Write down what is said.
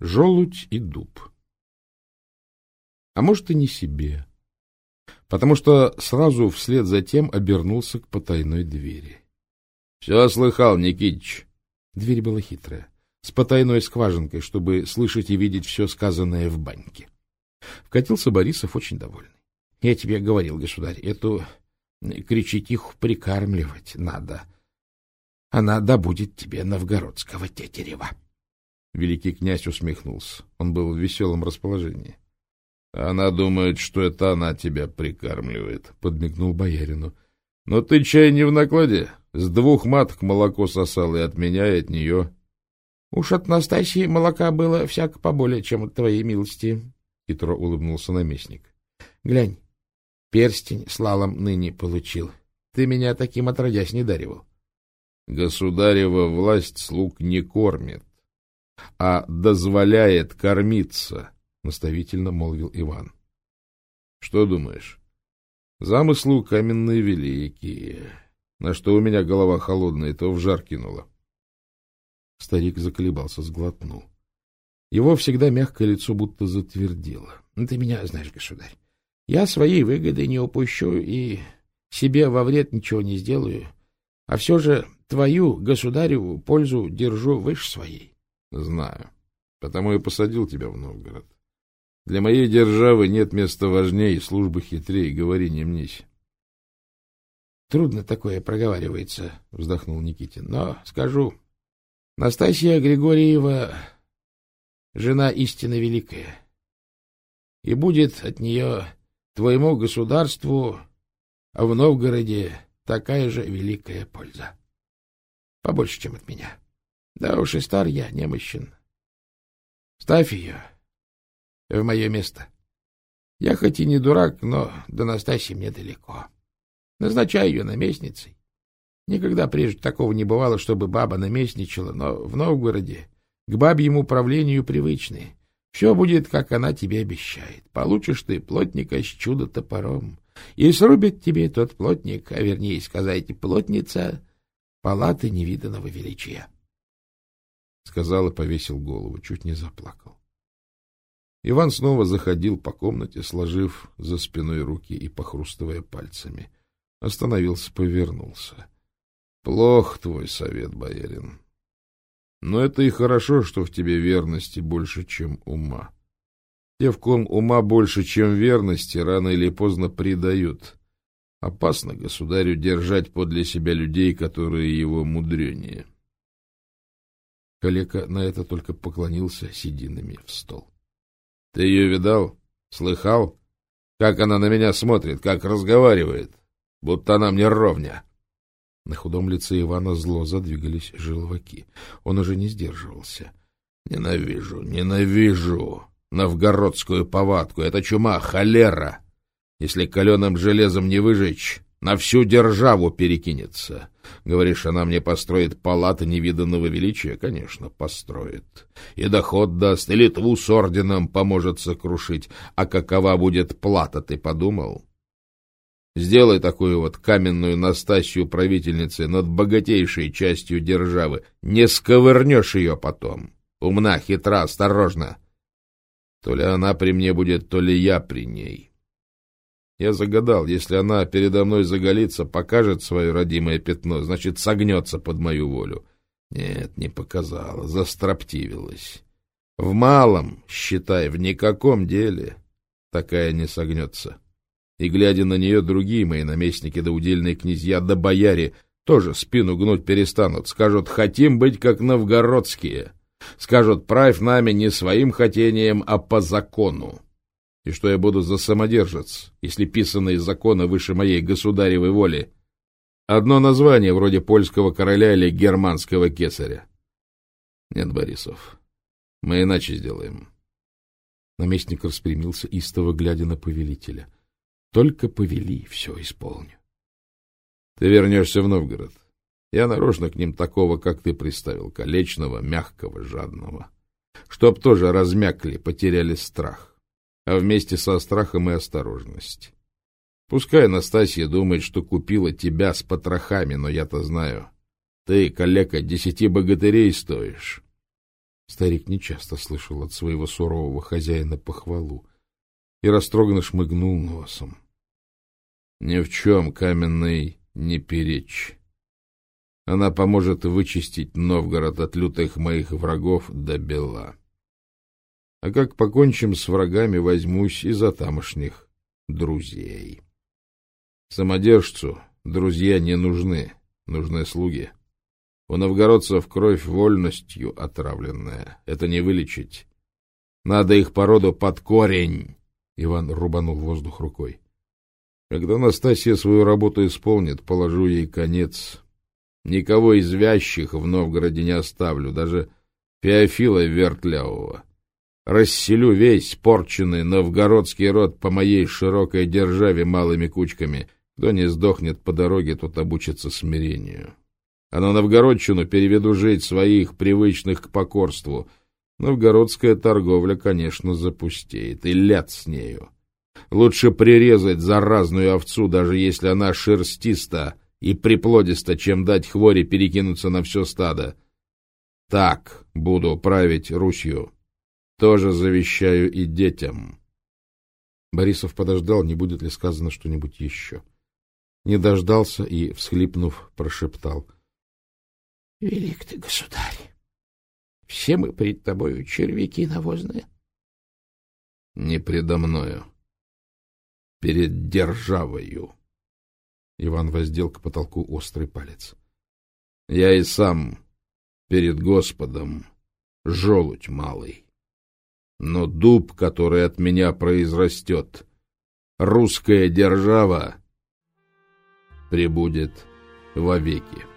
желудь и дуб. А может, и не себе, потому что сразу вслед за тем обернулся к потайной двери. — Все слыхал, Никитич. Дверь была хитрая, с потайной скважинкой, чтобы слышать и видеть все сказанное в баньке. Вкатился Борисов очень довольный. — Я тебе говорил, государь, эту кричитиху прикармливать надо. Она добудет тебе новгородского тетерева. Великий князь усмехнулся. Он был в веселом расположении. — Она думает, что это она тебя прикармливает, — подмигнул боярину. — Но ты чай не в накладе. С двух маток молоко сосал и от меня, и от нее. — Уж от Настасьи молока было всяко поболее, чем от твоей милости, — хитро улыбнулся наместник. — Глянь, перстень с лалом ныне получил. Ты меня таким отродясь не даривал. — Государева власть слуг не кормит, а дозволяет кормиться, — наставительно молвил Иван. — Что думаешь? Замыслы каменные великие. На что у меня голова холодная, то в жар кинула. Старик заколебался, сглотнул. Его всегда мягкое лицо будто затвердело. — Ты меня знаешь, государь. Я своей выгоды не упущу и себе во вред ничего не сделаю, а все же твою, государеву, пользу держу выше своей. — Знаю. Потому и посадил тебя в Новгород. Для моей державы нет места важнее, службы хитрее, говори, не мнись. — Трудно такое проговаривается, — вздохнул Никитин. — Но скажу, Настасья Григорьева — жена истинно великая, и будет от нее твоему государству, а в Новгороде такая же великая польза. Побольше, чем от меня. Да уж и стар я, немощен. Ставь ее в мое место. Я хоть и не дурак, но до Настасьи мне далеко. Назначаю ее наместницей. Никогда прежде такого не бывало, чтобы баба наместничала, но в Новгороде к бабьему правлению привычны. Все будет, как она тебе обещает. Получишь ты плотника с чудо-топором, и срубит тебе тот плотник, а вернее сказать, плотница палаты невиданного величия. Сказал и повесил голову, чуть не заплакал. Иван снова заходил по комнате, сложив за спиной руки и похрустывая пальцами. Остановился, повернулся. — Плох твой совет, боярин. Но это и хорошо, что в тебе верности больше, чем ума. Те, в ком ума больше, чем верности, рано или поздно предают. Опасно государю держать подле себя людей, которые его мудренее. Калека на это только поклонился сединами в стол. — Ты ее видал? Слыхал? Как она на меня смотрит, как разговаривает, будто она мне ровня. На худом лице Ивана зло задвигались желваки. Он уже не сдерживался. — Ненавижу, ненавижу новгородскую повадку. Это чума, холера. Если каленым железом не выжечь, на всю державу перекинется. Говоришь, она мне построит палаты невиданного величия? Конечно, построит. И доход даст, и Литву с орденом поможет сокрушить. А какова будет плата, ты подумал? Сделай такую вот каменную Настасью правительницы над богатейшей частью державы. Не сковырнешь ее потом. Умна, хитра, осторожна. То ли она при мне будет, то ли я при ней. Я загадал, если она передо мной заголится, покажет свое родимое пятно, значит, согнется под мою волю. Нет, не показала, застроптивилась. В малом, считай, в никаком деле такая не согнется. — и, глядя на нее, другие мои наместники да удельные князья да бояре тоже спину гнуть перестанут, скажут «хотим быть как новгородские», скажут «правь нами не своим хотением, а по закону». И что я буду за самодержец, если писанные законы выше моей государевой воли? Одно название вроде польского короля или германского кесаря. Нет, Борисов, мы иначе сделаем. Наместник распрямился, истово глядя на повелителя. Только повели, все исполню. Ты вернешься в Новгород. Я нарочно к ним такого, как ты представил, колечного, мягкого, жадного. Чтоб тоже размякли, потеряли страх. А вместе со страхом и осторожность. Пускай Настасья думает, что купила тебя с потрохами, но я-то знаю. Ты, калека, десяти богатырей стоишь. Старик нечасто слышал от своего сурового хозяина похвалу и растроганно шмыгнул носом. — Ни в чем каменный не перечь. Она поможет вычистить Новгород от лютых моих врагов до бела. А как покончим с врагами, возьмусь и за тамошних друзей. Самодержцу друзья не нужны, нужны слуги. У новгородцев кровь вольностью отравленная. Это не вылечить. Надо их породу под корень. Иван рубанул воздух рукой. Когда Настасья свою работу исполнит, положу ей конец. Никого из вящих в Новгороде не оставлю, даже Феофила Вертлявого. Расселю весь порченный новгородский род по моей широкой державе малыми кучками. Кто не сдохнет по дороге, тот обучится смирению. А на новгородчину переведу жить своих, привычных к покорству. Новгородская торговля, конечно, запустеет, и ляд с нею. Лучше прирезать заразную овцу, даже если она шерстиста, и приплодисто, чем дать хворе перекинуться на все стадо. Так буду править Русью. Тоже завещаю и детям. Борисов подождал, не будет ли сказано что-нибудь еще. Не дождался и, всхлипнув, прошептал. — Велик ты, государь! Все мы пред тобою червяки навозные. — Не предо мною. Перед державою. Иван воздел к потолку острый палец. — Я и сам перед Господом желудь малый. Но дуб, который от меня произрастет, русская держава, пребудет вовеки.